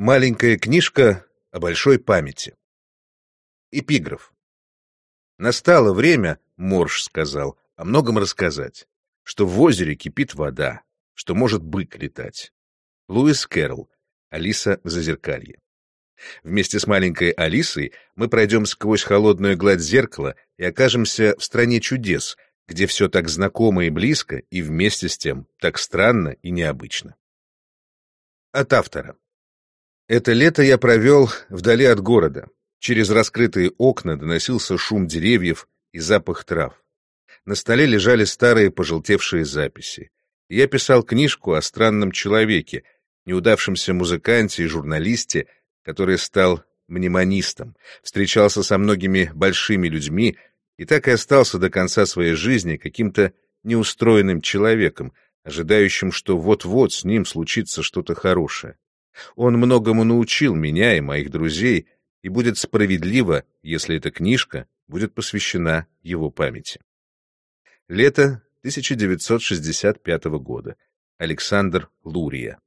Маленькая книжка о большой памяти. Эпиграф. Настало время, Морж сказал, о многом рассказать, что в озере кипит вода, что может бык летать. Луис Кэрролл. Алиса в зазеркалье. Вместе с маленькой Алисой мы пройдем сквозь холодную гладь зеркала и окажемся в стране чудес, где все так знакомо и близко, и вместе с тем так странно и необычно. От автора. Это лето я провел вдали от города. Через раскрытые окна доносился шум деревьев и запах трав. На столе лежали старые пожелтевшие записи. Я писал книжку о странном человеке, неудавшемся музыканте и журналисте, который стал мнемонистом, встречался со многими большими людьми и так и остался до конца своей жизни каким-то неустроенным человеком, ожидающим, что вот-вот с ним случится что-то хорошее. Он многому научил меня и моих друзей, и будет справедливо, если эта книжка будет посвящена его памяти. Лето 1965 года. Александр Лурия